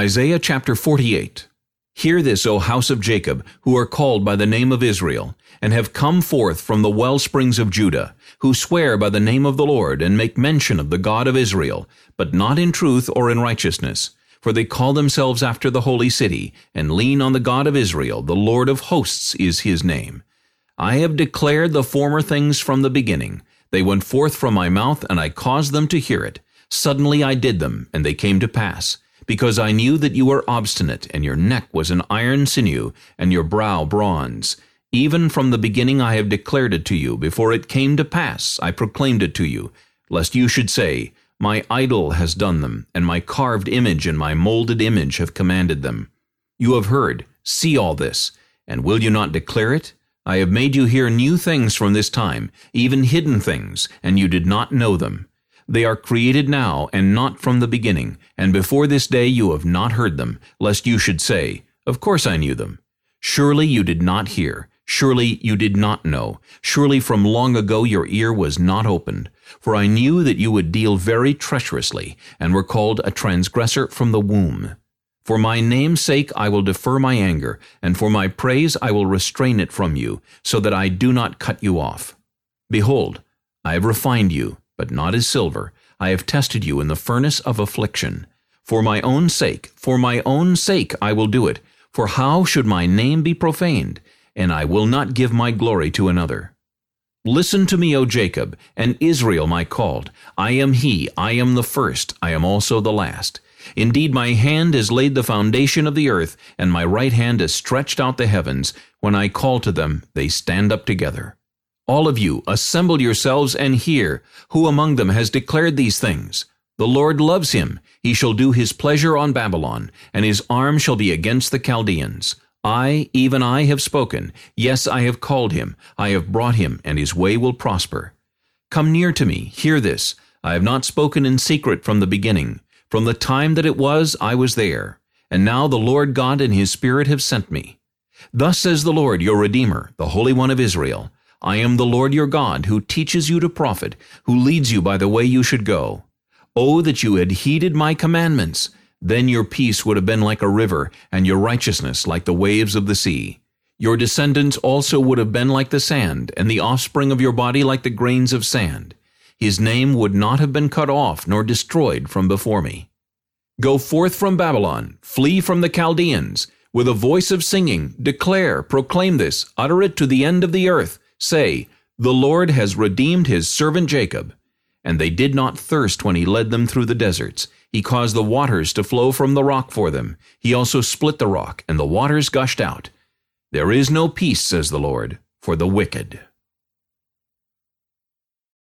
Isaiah chapter 48 Hear this, O house of Jacob, who are called by the name of Israel, and have come forth from the well springs of Judah, who swear by the name of the Lord, and make mention of the God of Israel, but not in truth or in righteousness. For they call themselves after the holy city, and lean on the God of Israel, the Lord of hosts is his name. I have declared the former things from the beginning. They went forth from my mouth, and I caused them to hear it. Suddenly I did them, and they came to pass because I knew that you were obstinate, and your neck was an iron sinew, and your brow bronze. Even from the beginning I have declared it to you. Before it came to pass, I proclaimed it to you, lest you should say, My idol has done them, and my carved image and my molded image have commanded them. You have heard, see all this, and will you not declare it? I have made you hear new things from this time, even hidden things, and you did not know them. They are created now, and not from the beginning, and before this day you have not heard them, lest you should say, Of course I knew them. Surely you did not hear, surely you did not know, surely from long ago your ear was not opened. For I knew that you would deal very treacherously, and were called a transgressor from the womb. For my name's sake I will defer my anger, and for my praise I will restrain it from you, so that I do not cut you off. Behold, I have refined you, but not as silver. I have tested you in the furnace of affliction. For my own sake, for my own sake I will do it. For how should my name be profaned? And I will not give my glory to another. Listen to me, O Jacob, and Israel my called. I am he, I am the first, I am also the last. Indeed, my hand has laid the foundation of the earth, and my right hand has stretched out the heavens. When I call to them, they stand up together. All of you, assemble yourselves and hear. Who among them has declared these things? The Lord loves him. He shall do his pleasure on Babylon, and his arm shall be against the Chaldeans. I, even I, have spoken. Yes, I have called him. I have brought him, and his way will prosper. Come near to me, hear this. I have not spoken in secret from the beginning. From the time that it was, I was there. And now the Lord God and his Spirit have sent me. Thus says the Lord, your Redeemer, the Holy One of Israel. I am the Lord your God, who teaches you to profit, who leads you by the way you should go. Oh, that you had heeded my commandments! Then your peace would have been like a river, and your righteousness like the waves of the sea. Your descendants also would have been like the sand, and the offspring of your body like the grains of sand. His name would not have been cut off nor destroyed from before me. Go forth from Babylon, flee from the Chaldeans. With a voice of singing, declare, proclaim this, utter it to the end of the earth. Say, The Lord has redeemed his servant Jacob. And they did not thirst when he led them through the deserts. He caused the waters to flow from the rock for them. He also split the rock, and the waters gushed out. There is no peace, says the Lord, for the wicked.